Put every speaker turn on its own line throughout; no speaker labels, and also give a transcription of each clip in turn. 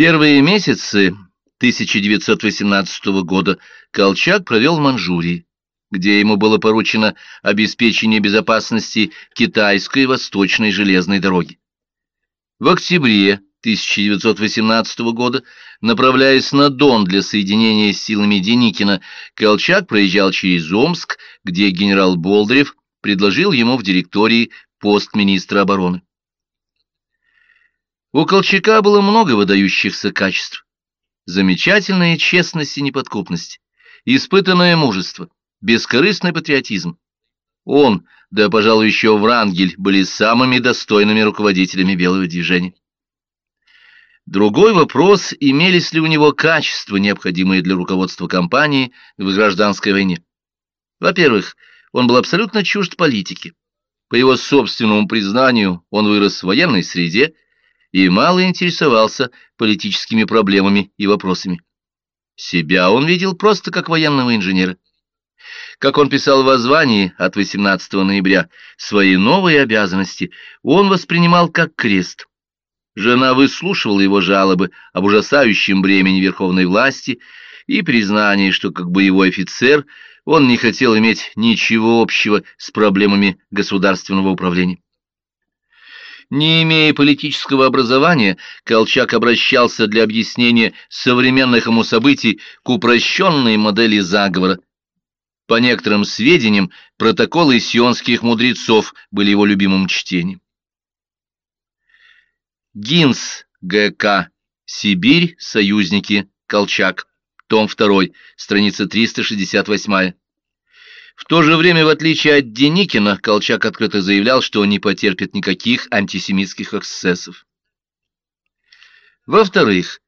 Первые месяцы 1918 года Колчак провел в Манчжурии, где ему было поручено обеспечение безопасности китайской восточной железной дороги. В октябре 1918 года, направляясь на Дон для соединения с силами Деникина, Колчак проезжал через Омск, где генерал Болдырев предложил ему в директории пост министра обороны. У Колчака было много выдающихся качеств. Замечательная честность и неподкупность, испытанное мужество, бескорыстный патриотизм. Он, да, пожалуй, еще Врангель, были самыми достойными руководителями белого движения. Другой вопрос, имелись ли у него качества, необходимые для руководства компании в гражданской войне. Во-первых, он был абсолютно чужд политики. По его собственному признанию, он вырос в военной среде и мало интересовался политическими проблемами и вопросами. Себя он видел просто как военного инженера. Как он писал в воззвании от 18 ноября, свои новые обязанности он воспринимал как крест. Жена выслушивала его жалобы об ужасающем бремени верховной власти и признании, что как боевой офицер он не хотел иметь ничего общего с проблемами государственного управления. Не имея политического образования, Колчак обращался для объяснения современных ему событий к упрощенной модели заговора. По некоторым сведениям, протоколы сионских мудрецов были его любимым чтением. Гинс, Г.К. Сибирь, союзники, Колчак, том 2, страница 368. В то же время, в отличие от Деникина, Колчак открыто заявлял, что он не потерпит никаких антисемитских эксцессов. Во-вторых,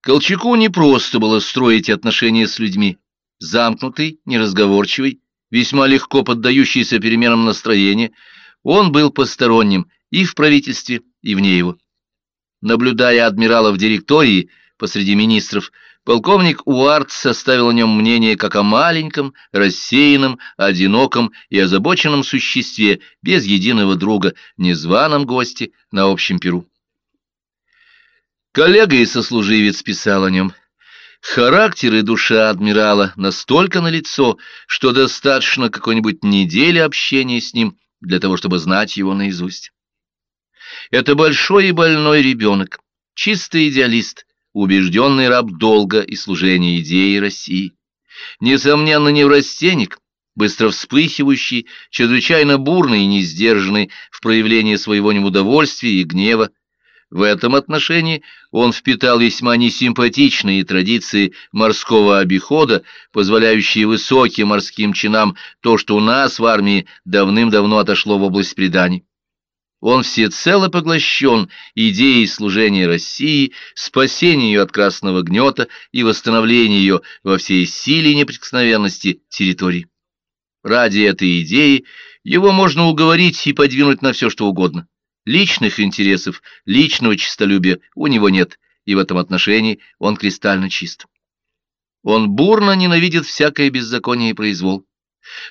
Колчаку не просто было строить отношения с людьми. Замкнутый, неразговорчивый, весьма легко поддающийся переменам настроения, он был посторонним и в правительстве, и вне его. Наблюдая адмирала в директории посреди министров, Полковник Уарт составил о нем мнение как о маленьком, рассеянном, одиноком и озабоченном существе, без единого друга, незваном госте на общем перу. Коллега и сослуживец писал о нем. Характер и душа адмирала настолько налицо, что достаточно какой-нибудь недели общения с ним для того, чтобы знать его наизусть. Это большой и больной ребенок, чистый идеалист, убежденный раб долга и служения идеи России. Несомненно, неврастенник, быстро вспыхивающий, чрезвычайно бурный и несдержанный в проявлении своего неудовольствия и гнева. В этом отношении он впитал весьма несимпатичные традиции морского обихода, позволяющие высоким морским чинам то, что у нас в армии давным-давно отошло в область преданий. Он всецело поглощен идеей служения России, спасения ее от красного гнета и восстановления ее во всей силе неприкосновенности территории. Ради этой идеи его можно уговорить и подвинуть на все, что угодно. Личных интересов, личного честолюбия у него нет, и в этом отношении он кристально чист. Он бурно ненавидит всякое беззаконие и произвол.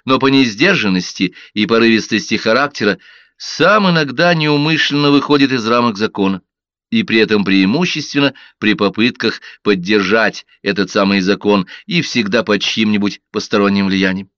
Но по несдержанности и порывистости характера сам иногда неумышленно выходит из рамок закона, и при этом преимущественно при попытках поддержать этот самый закон и всегда под чьим-нибудь посторонним влиянием.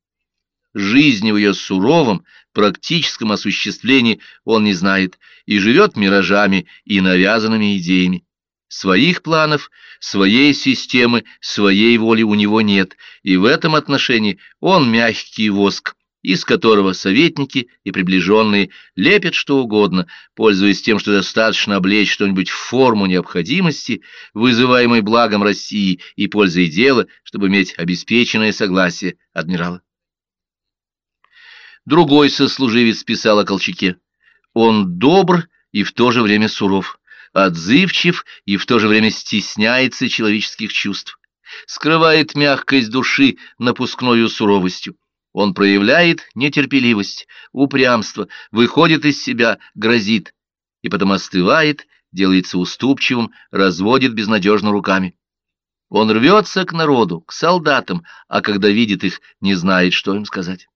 Жизни в ее суровом, практическом осуществлении он не знает и живет миражами и навязанными идеями. Своих планов, своей системы, своей воли у него нет, и в этом отношении он мягкий воск, из которого советники и приближенные лепят что угодно, пользуясь тем, что достаточно облечь что-нибудь в форму необходимости, вызываемой благом России и пользой дела, чтобы иметь обеспеченное согласие адмирала. Другой сослуживец писал о Колчаке. Он добр и в то же время суров, отзывчив и в то же время стесняется человеческих чувств, скрывает мягкость души напускною суровостью он проявляет нетерпеливость, упрямство, выходит из себя, грозит, и потом остывает, делается уступчивым, разводит безнадежно руками. Он рвется к народу, к солдатам, а когда видит их, не знает, что им сказать.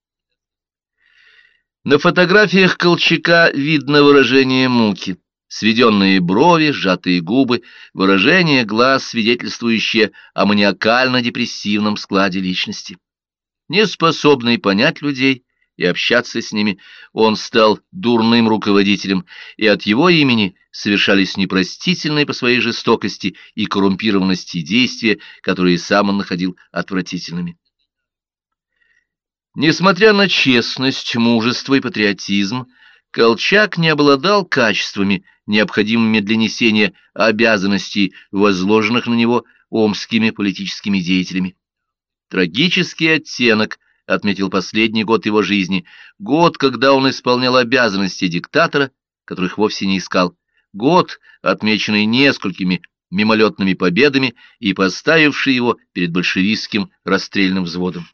На фотографиях Колчака видно выражение муки, сведенные брови, сжатые губы, выражение глаз, свидетельствующее о маниакально-депрессивном складе личности. Неспособный понять людей и общаться с ними, он стал дурным руководителем, и от его имени совершались непростительные по своей жестокости и коррумпированности действия, которые сам он находил отвратительными. Несмотря на честность, мужество и патриотизм, Колчак не обладал качествами, необходимыми для несения обязанностей, возложенных на него омскими политическими деятелями. Трагический оттенок отметил последний год его жизни, год, когда он исполнял обязанности диктатора, которых вовсе не искал, год, отмеченный несколькими мимолетными победами и поставивший его перед большевистским расстрельным взводом.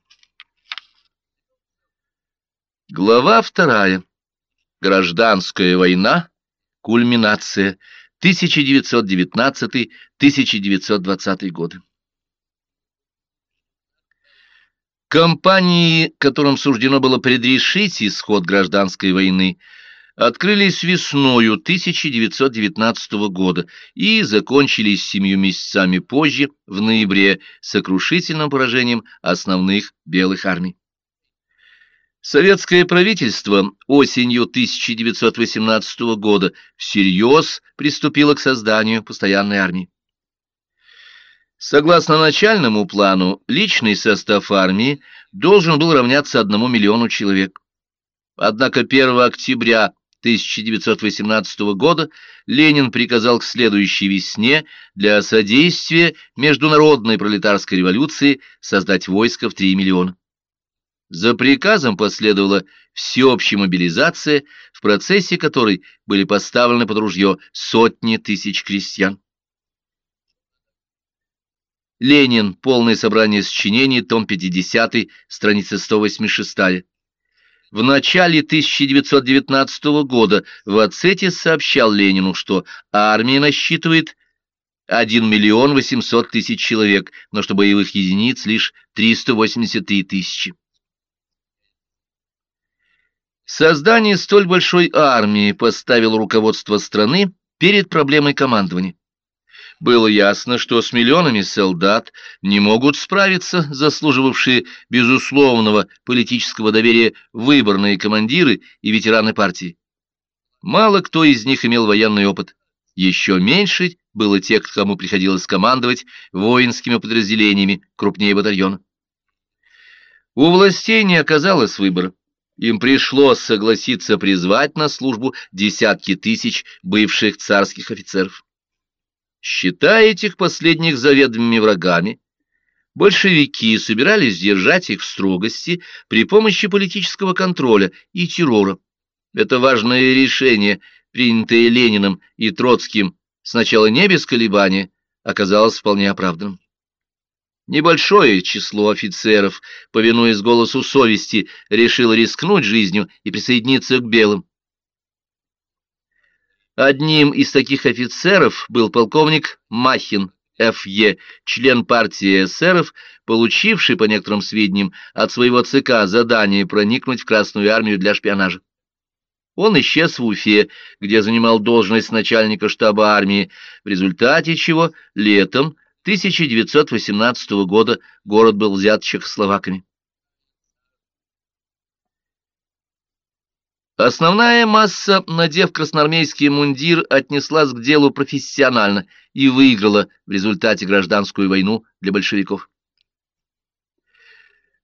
Глава вторая. Гражданская война. Кульминация. 1919-1920 годы. Компании, которым суждено было предрешить исход гражданской войны, открылись весною 1919 года и закончились семью месяцами позже, в ноябре, сокрушительным поражением основных белых армий. Советское правительство осенью 1918 года всерьез приступило к созданию постоянной армии. Согласно начальному плану, личный состав армии должен был равняться одному миллиону человек. Однако 1 октября 1918 года Ленин приказал к следующей весне для содействия международной пролетарской революции создать войско в 3 миллиона. За приказом последовала всеобщая мобилизация, в процессе которой были поставлены под ружье сотни тысяч крестьян. Ленин. Полное собрание сочинений. Том 50. Страница 186. В начале 1919 года Вацетис сообщал Ленину, что армия насчитывает 1 миллион 800 тысяч человек, но что боевых единиц лишь 383 тысячи. Создание столь большой армии поставило руководство страны перед проблемой командования. Было ясно, что с миллионами солдат не могут справиться заслуживавшие безусловного политического доверия выборные командиры и ветераны партии. Мало кто из них имел военный опыт. Еще меньше было тех, кому приходилось командовать воинскими подразделениями крупнее батальона. У властей не оказалось выбора. Им пришлось согласиться призвать на службу десятки тысяч бывших царских офицеров. Считая этих последних заведомыми врагами, большевики собирались держать их в строгости при помощи политического контроля и террора. Это важное решение, принятое Лениным и Троцким, сначала не без колебания, оказалось вполне оправданным. Небольшое число офицеров, повинуясь голосу совести, решило рискнуть жизнью и присоединиться к белым. Одним из таких офицеров был полковник Махин Ф.Е., член партии эсеров, получивший, по некоторым сведениям, от своего ЦК задание проникнуть в Красную армию для шпионажа. Он исчез в Уфе, где занимал должность начальника штаба армии, в результате чего летом 1918 года город был взят чехословаками. Основная масса, надев красноармейский мундир, отнеслась к делу профессионально и выиграла в результате гражданскую войну для большевиков.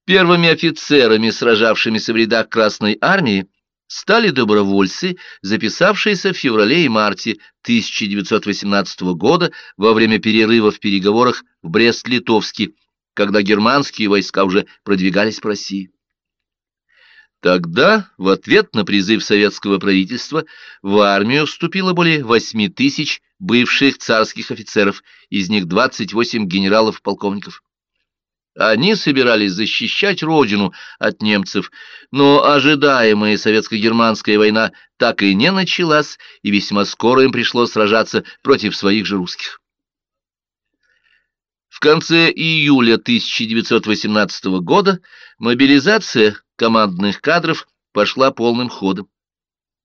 Первыми офицерами, сражавшимися в рядах Красной армии, стали добровольцы, записавшиеся в феврале и марте 1918 года во время перерыва в переговорах в Брест-Литовске, когда германские войска уже продвигались по России. Тогда, в ответ на призыв советского правительства, в армию вступило более 8 тысяч бывших царских офицеров, из них 28 генералов-полковников. Они собирались защищать родину от немцев, но ожидаемая советско-германская война так и не началась, и весьма скоро им пришлось сражаться против своих же русских. В конце июля 1918 года мобилизация командных кадров пошла полным ходом.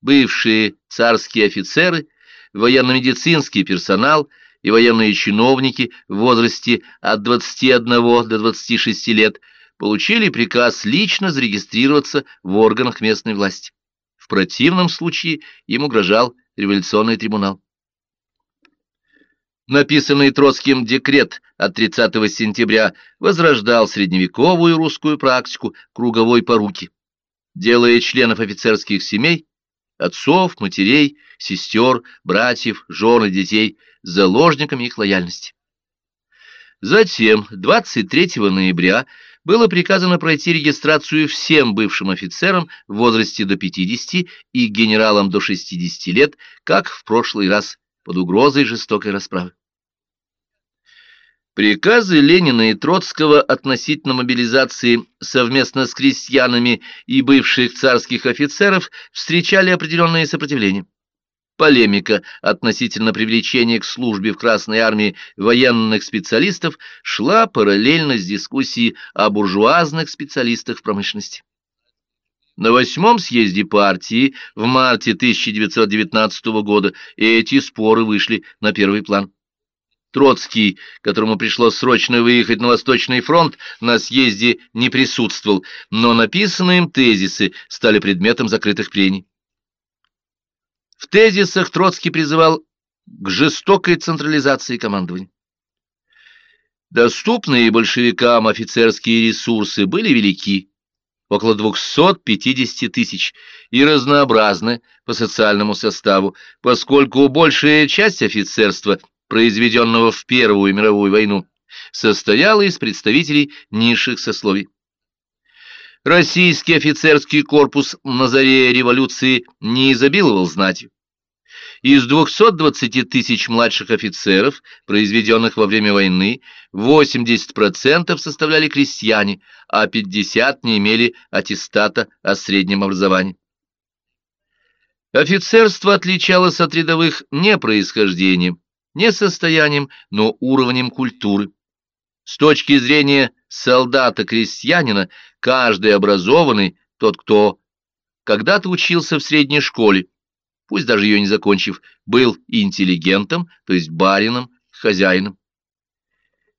Бывшие царские офицеры военно-медицинский персонал и военные чиновники в возрасте от 21 до 26 лет получили приказ лично зарегистрироваться в органах местной власти. В противном случае им угрожал революционный трибунал. Написанный Троцким декрет от 30 сентября возрождал средневековую русскую практику круговой поруки, делая членов офицерских семей, отцов, матерей, сестер, братьев, жен и детей заложниками их лояльности. Затем, 23 ноября, было приказано пройти регистрацию всем бывшим офицерам в возрасте до 50 и генералам до 60 лет, как в прошлый раз, под угрозой жестокой расправы. Приказы Ленина и Троцкого относительно мобилизации совместно с крестьянами и бывших царских офицеров встречали определенное сопротивление. Полемика относительно привлечения к службе в Красной армии военных специалистов шла параллельно с дискуссией о буржуазных специалистах в промышленности. На восьмом съезде партии в марте 1919 года эти споры вышли на первый план. Троцкий, которому пришлось срочно выехать на Восточный фронт, на съезде не присутствовал, но написанные им тезисы стали предметом закрытых прений. В тезисах Троцкий призывал к жестокой централизации командования. Доступные большевикам офицерские ресурсы были велики, около 250 тысяч, и разнообразны по социальному составу, поскольку большая часть офицерства, произведенного в Первую мировую войну, состояла из представителей низших сословий. Российский офицерский корпус на заре революции не изобиловал знатью. Из 220 тысяч младших офицеров, произведенных во время войны, 80% составляли крестьяне, а 50% не имели аттестата о среднем образовании. Офицерство отличалось от рядовых не происхождением, не состоянием, но уровнем культуры. С точки зрения солдата-крестьянина, каждый образованный, тот, кто когда-то учился в средней школе, пусть даже ее не закончив, был интеллигентом, то есть барином, хозяином.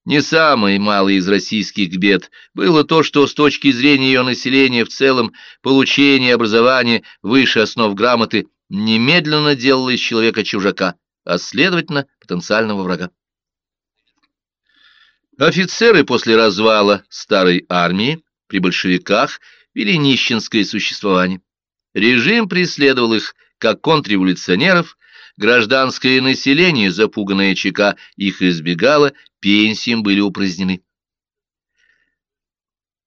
Не самой малой из российских бед было то, что с точки зрения ее населения в целом получение образования выше основ грамоты немедленно делало из человека чужака, а следовательно потенциального врага. Офицеры после развала старой армии при большевиках вели нищенское существование. Режим преследовал их как контрреволюционеров, гражданское население, запуганное ЧК, их избегало, пенсиям были упразднены.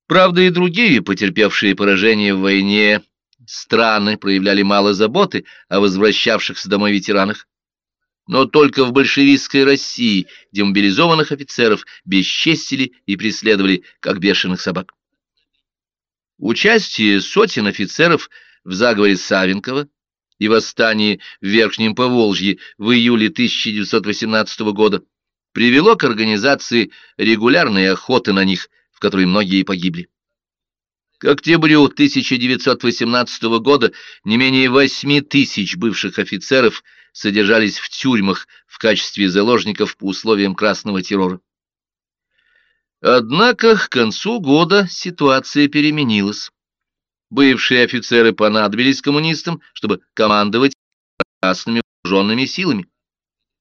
Правда, и другие, потерпевшие поражение в войне, страны проявляли мало заботы о возвращавшихся домой ветеранах но только в большевистской России демобилизованных офицеров бесчестили и преследовали, как бешеных собак. Участие сотен офицеров в заговоре Савенкова и восстании в Верхнем Поволжье в июле 1918 года привело к организации регулярной охоты на них, в которой многие погибли. К октябрю 1918 года не менее 8 тысяч бывших офицеров содержались в тюрьмах в качестве заложников по условиям красного террора. Однако к концу года ситуация переменилась. Бывшие офицеры понадобились коммунистам, чтобы командовать красными вооруженными силами.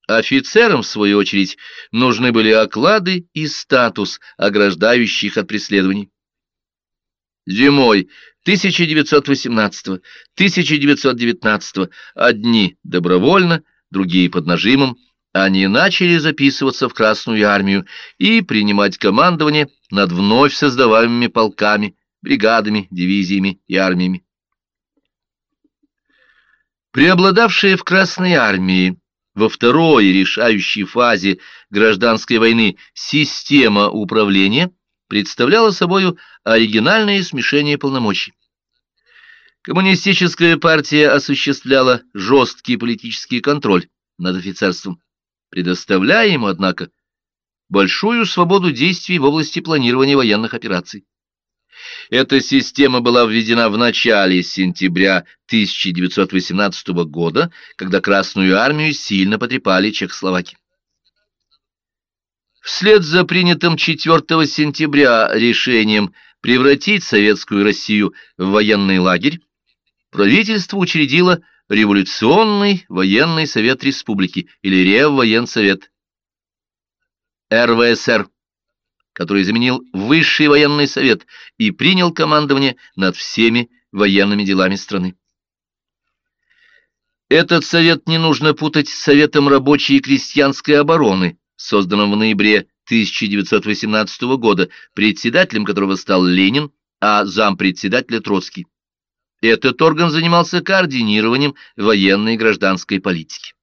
Офицерам, в свою очередь, нужны были оклады и статус, ограждающих от преследований. Зимой 1918-1919 одни добровольно, другие под нажимом, они начали записываться в Красную армию и принимать командование над вновь создаваемыми полками, бригадами, дивизиями и армиями. Преобладавшая в Красной армии во второй решающей фазе гражданской войны система управления – представляла собою оригинальное смешение полномочий. Коммунистическая партия осуществляла жесткий политический контроль над офицерством, предоставляя ему, однако, большую свободу действий в области планирования военных операций. Эта система была введена в начале сентября 1918 года, когда Красную армию сильно потрепали Чехословаки. Вслед за принятым 4 сентября решением превратить советскую Россию в военный лагерь, правительство учредило Революционный военный совет республики или Реввоенсовет РВСР, который заменил Высший военный совет и принял командование над всеми военными делами страны. Этот совет не нужно путать с Советом рабочей и крестьянской обороны, созданным в ноябре 1918 года, председателем которого стал Ленин, а зампредседателя Троцкий. Этот орган занимался координированием военной и гражданской политики.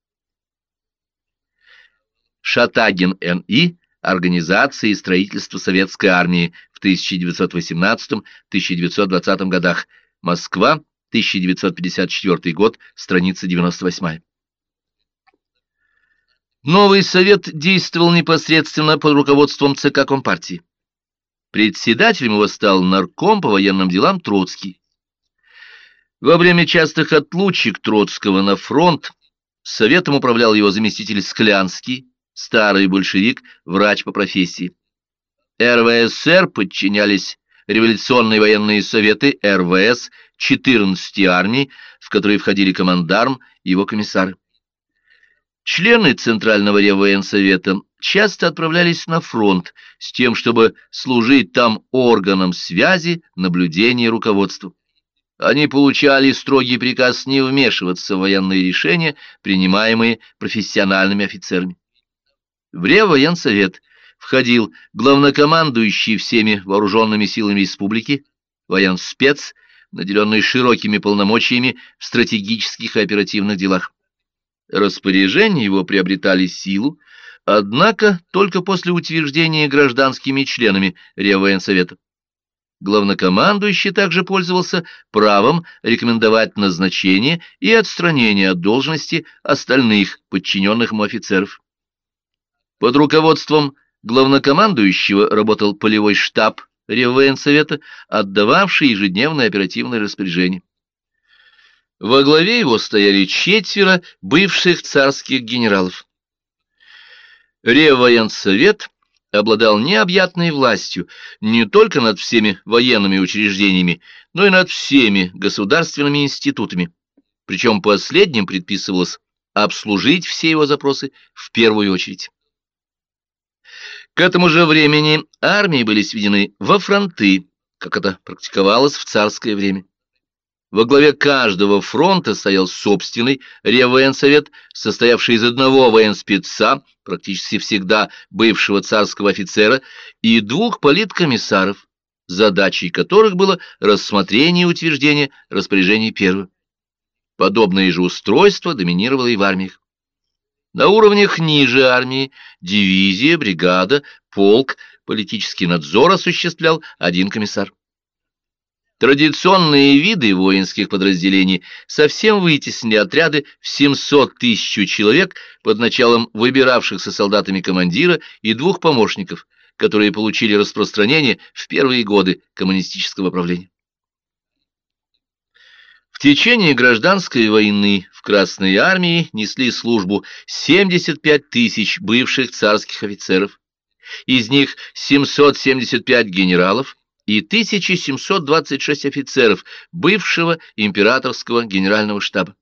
Шатагин Н.И. Организация и строительство Советской армии в 1918-1920 годах. Москва, 1954 год, страница 98. Новый совет действовал непосредственно под руководством ЦК Компартии. Председателем его стал нарком по военным делам Троцкий. Во время частых отлучек Троцкого на фронт советом управлял его заместитель Склянский, старый большевик, врач по профессии. РВСР подчинялись революционные военные советы РВС 14 армий, в которые входили командарм и его комиссары. Члены Центрального Реввоенсовета часто отправлялись на фронт с тем, чтобы служить там органом связи, наблюдения и руководства. Они получали строгий приказ не вмешиваться в военные решения, принимаемые профессиональными офицерами. В Реввоенсовет входил главнокомандующий всеми вооруженными силами республики, военспец, наделенный широкими полномочиями в стратегических и оперативных делах. Распоряжения его приобретали силу, однако только после утверждения гражданскими членами Реввоенсовета. Главнокомандующий также пользовался правом рекомендовать назначение и отстранение от должности остальных подчиненных ему офицеров. Под руководством главнокомандующего работал полевой штаб Реввоенсовета, отдававший ежедневное оперативное распоряжение. Во главе его стояли четверо бывших царских генералов. Реввоенсовет обладал необъятной властью не только над всеми военными учреждениями, но и над всеми государственными институтами. Причем последним предписывалось обслужить все его запросы в первую очередь. К этому же времени армии были сведены во фронты, как это практиковалось в царское время. Во главе каждого фронта стоял собственный реввоенсовет, состоявший из одного военспеца, практически всегда бывшего царского офицера, и двух политкомиссаров, задачей которых было рассмотрение и утверждение распоряжений первого. Подобное же устройство доминировало и в армиях. На уровнях ниже армии, дивизия, бригада, полк, политический надзор осуществлял один комиссар. Традиционные виды воинских подразделений совсем вытеснили отряды в 700 тысяч человек под началом выбиравшихся солдатами командира и двух помощников, которые получили распространение в первые годы коммунистического правления. В течение гражданской войны в Красной армии несли службу 75 тысяч бывших царских офицеров, из них 775 генералов, и 1726 офицеров бывшего императорского генерального штаба.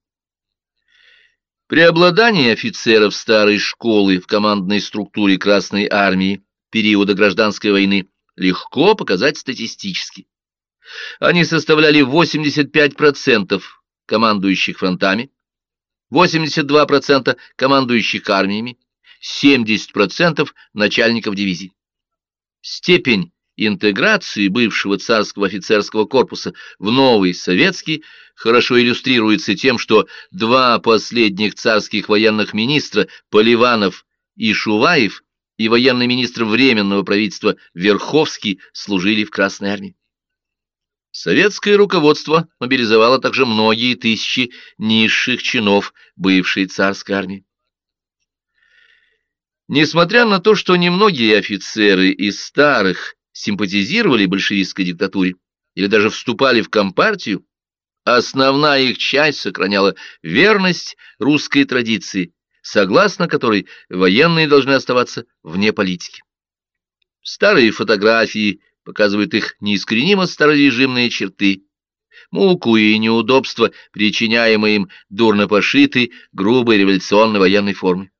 Преобладание офицеров старой школы в командной структуре Красной армии периода гражданской войны легко показать статистически. Они составляли 85% командующих фронтами, 82% командующих армиями, 70% начальников дивизий. Степень интеграции бывшего царского офицерского корпуса в новый советский хорошо иллюстрируется тем, что два последних царских военных министра Поливанов и Шуваев и военный министр Временного правительства Верховский служили в Красной армии. Советское руководство мобилизовало также многие тысячи низших чинов бывшей царской армии. Несмотря на то, что немногие офицеры из старых симпатизировали большевистской диктатуре или даже вступали в компартию, основная их часть сохраняла верность русской традиции, согласно которой военные должны оставаться вне политики. Старые фотографии показывают их неискоренимо старорежимные черты, муку и неудобства, причиняемые им дурно пошитой, грубой революционной военной формой.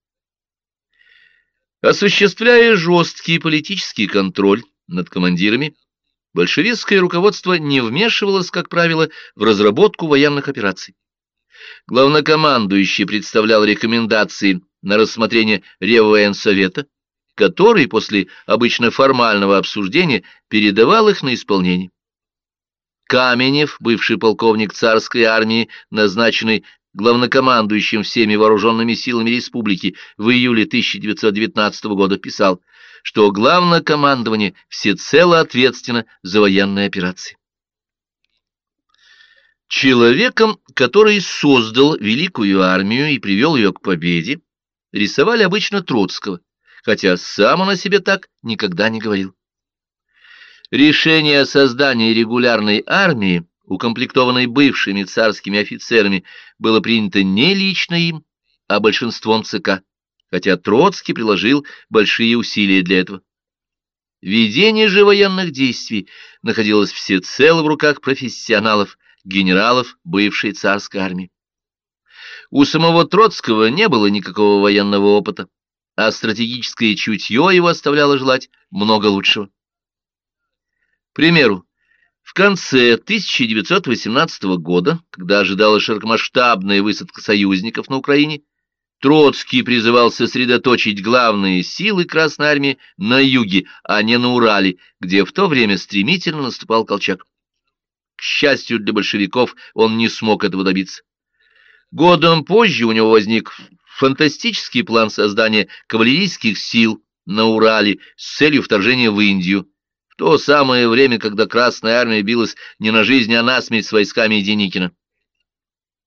Осуществляя жесткий политический контроль над командирами, большевистское руководство не вмешивалось, как правило, в разработку военных операций. Главнокомандующий представлял рекомендации на рассмотрение Реввоенсовета, который после обычно формального обсуждения передавал их на исполнение. Каменев, бывший полковник царской армии, назначенный главнокомандующим всеми вооруженными силами республики в июле 1919 года, писал, что главнокомандование всецело ответственно за военные операции. Человеком, который создал великую армию и привел ее к победе, рисовали обычно Троцкого, хотя сам он о себе так никогда не говорил. Решение о создании регулярной армии, укомплектованной бывшими царскими офицерами, было принято не лично им, а большинством ЦК, хотя Троцкий приложил большие усилия для этого. Ведение же военных действий находилось всецело в руках профессионалов, генералов бывшей царской армии. У самого Троцкого не было никакого военного опыта, а стратегическое чутье его оставляло желать много лучшего. К примеру, в конце 1918 года, когда ожидалась широкомасштабная высадка союзников на Украине, Троцкий призывал сосредоточить главные силы Красной Армии на юге, а не на Урале, где в то время стремительно наступал Колчак. К счастью для большевиков, он не смог этого добиться. Годом позже у него возник фантастический план создания кавалерийских сил на Урале с целью вторжения в Индию, в то самое время, когда Красная Армия билась не на жизнь, а на смерть с войсками Деникина.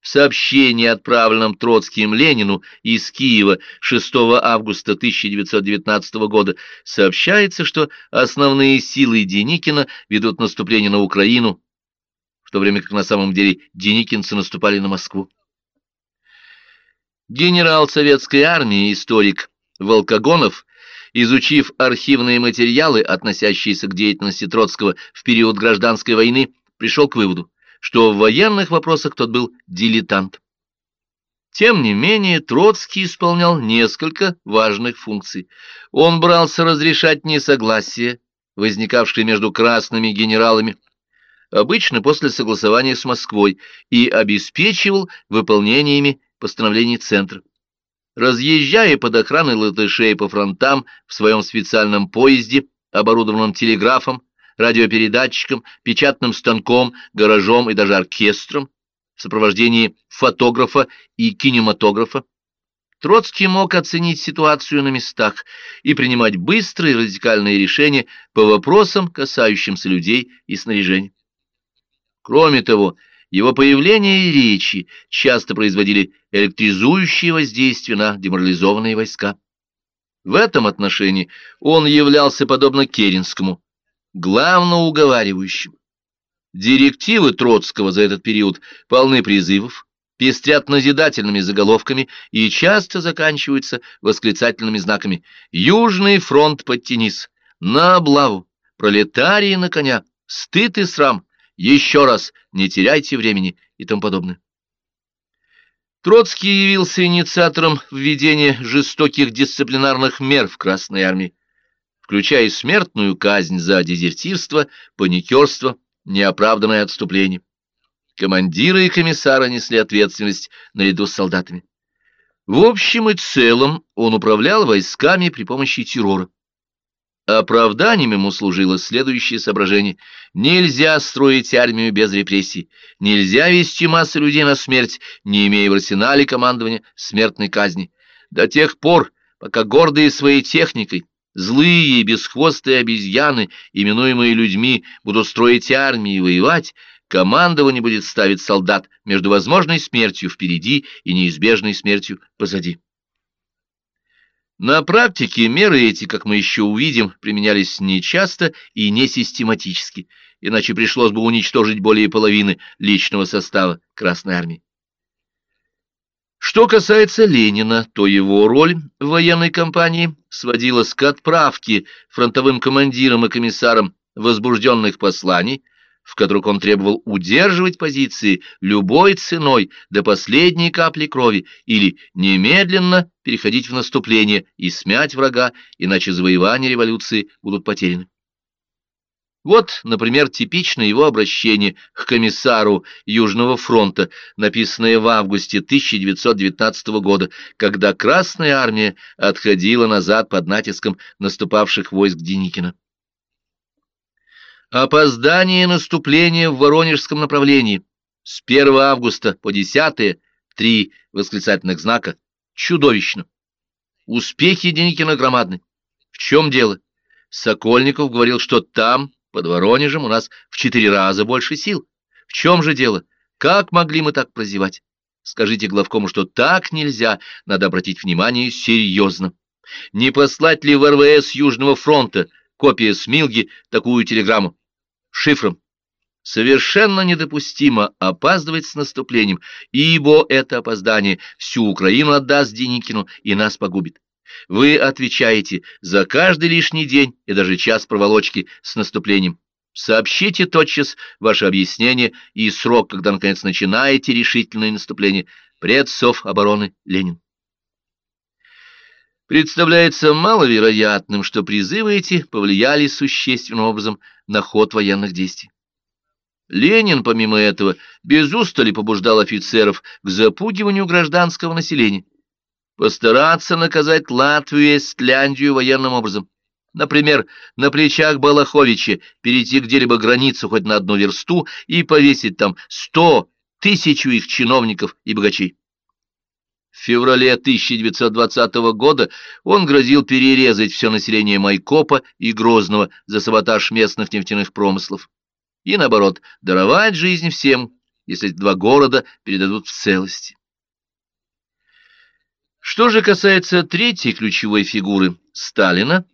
В сообщении, отправленном Троцким Ленину из Киева 6 августа 1919 года, сообщается, что основные силы Деникина ведут наступление на Украину, в то время как на самом деле деникинцы наступали на Москву. Генерал советской армии, историк Волкогонов, изучив архивные материалы, относящиеся к деятельности Троцкого в период гражданской войны, пришел к выводу, что в военных вопросах тот был дилетант. Тем не менее, Троцкий исполнял несколько важных функций. Он брался разрешать несогласия, возникавшие между красными генералами, обычно после согласования с Москвой, и обеспечивал выполнениями постановлений Центра. Разъезжая под охраной латышей по фронтам в своем специальном поезде, оборудованном телеграфом, радиопередатчиком, печатным станком, гаражом и даже оркестром, в сопровождении фотографа и кинематографа, Троцкий мог оценить ситуацию на местах и принимать быстрые радикальные решения по вопросам, касающимся людей и снаряжения. Кроме того, его появление и речи часто производили электризующее воздействие на деморализованные войска. В этом отношении он являлся подобно Керенскому, главноуговаривающим. Директивы Троцкого за этот период полны призывов, пестрят назидательными заголовками и часто заканчиваются восклицательными знаками «Южный фронт подтянись», «На облаву», «Пролетарии на коня», «Стыд и срам», «Еще раз, не теряйте времени» и тому подобное. Троцкий явился инициатором введения жестоких дисциплинарных мер в Красной армии включая смертную казнь за дезертирство, паникерство, неоправданное отступление. Командиры и комиссары несли ответственность наряду с солдатами. В общем и целом он управлял войсками при помощи террора. Оправданием ему служило следующее соображение. Нельзя строить армию без репрессий. Нельзя вести массы людей на смерть, не имея в арсенале командования смертной казни. До тех пор, пока гордые своей техникой, Злые, бесхвостые обезьяны, именуемые людьми, будут строить армии и воевать, командование будет ставить солдат между возможной смертью впереди и неизбежной смертью позади. На практике меры эти, как мы еще увидим, применялись нечасто и не систематически, иначе пришлось бы уничтожить более половины личного состава Красной Армии. Что касается Ленина, то его роль в военной кампании сводилась к отправке фронтовым командирам и комиссарам возбужденных посланий, в которых он требовал удерживать позиции любой ценой до последней капли крови или немедленно переходить в наступление и смять врага, иначе завоевания революции будут потеряны. Вот, например, типичное его обращение к комиссару Южного фронта, написанное в августе 1919 года, когда Красная армия отходила назад под натиском наступавших войск Деникина. Опоздание наступления в Воронежском направлении с 1 августа по 10 три восклицательных знака чудовищно. Успехи Деникина громадны. В чем дело? Сокольников говорил, что там, под Воронежем, у нас в четыре раза больше сил. В чем же дело? Как могли мы так прозевать? Скажите главкому, что так нельзя, надо обратить внимание серьезно. Не послать ли в РВС Южного фронта копия Смилги такую телеграмму? шифром. Совершенно недопустимо опаздывать с наступлением, ибо это опоздание всю Украину отдаст Деникину и нас погубит. Вы отвечаете за каждый лишний день и даже час проволочки с наступлением. Сообщите тотчас ваше объяснение и срок, когда, наконец, начинаете решительное наступление. Предсов обороны Ленин. Представляется маловероятным, что призывы эти повлияли существенным образом на ход военных действий. Ленин, помимо этого, без устали побуждал офицеров к запугиванию гражданского населения, постараться наказать Латвию и Эстляндию военным образом. Например, на плечах Балаховича перейти где-либо границу хоть на одну версту и повесить там сто, тысячу их чиновников и богачей. В феврале 1920 года он грозил перерезать все население Майкопа и Грозного за саботаж местных нефтяных промыслов. И, наоборот, даровать жизнь всем, если два города передадут в целости. Что же касается третьей ключевой фигуры – Сталина,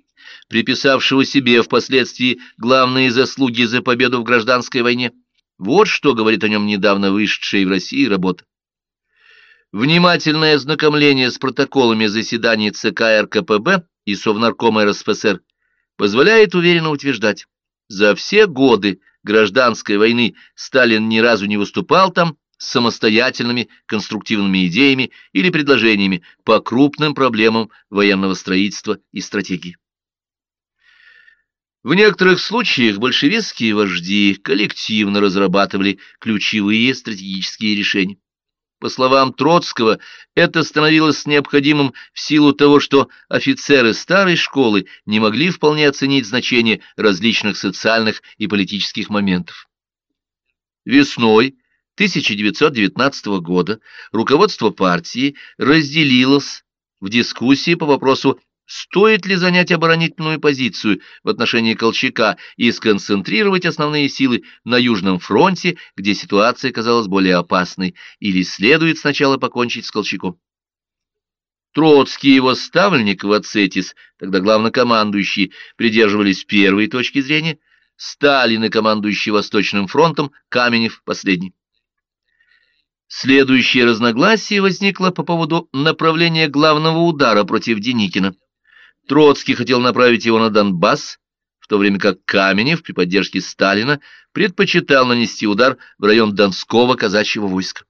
приписавшего себе впоследствии главные заслуги за победу в гражданской войне, вот что говорит о нем недавно вышедшая в России работа. Внимательное ознакомление с протоколами заседаний ЦК РКПБ и Совнаркома РСФСР позволяет уверенно утверждать, за все годы гражданской войны Сталин ни разу не выступал там с самостоятельными конструктивными идеями или предложениями по крупным проблемам военного строительства и стратегии. В некоторых случаях большевистские вожди коллективно разрабатывали ключевые стратегические решения. По словам Троцкого, это становилось необходимым в силу того, что офицеры старой школы не могли вполне оценить значение различных социальных и политических моментов. Весной 1919 года руководство партии разделилось в дискуссии по вопросу стоит ли занять оборонительную позицию в отношении Колчака и сконцентрировать основные силы на Южном фронте, где ситуация казалась более опасной, или следует сначала покончить с Колчаком. Троцкий и его ставленник Вацетис, тогда главнокомандующий, придерживались первой точки зрения, Сталин и командующий Восточным фронтом, Каменев последний. Следующее разногласие возникло по поводу направления главного удара против Деникина. Троцкий хотел направить его на Донбасс, в то время как Каменев при поддержке Сталина предпочитал нанести удар в район Донского казачьего войска.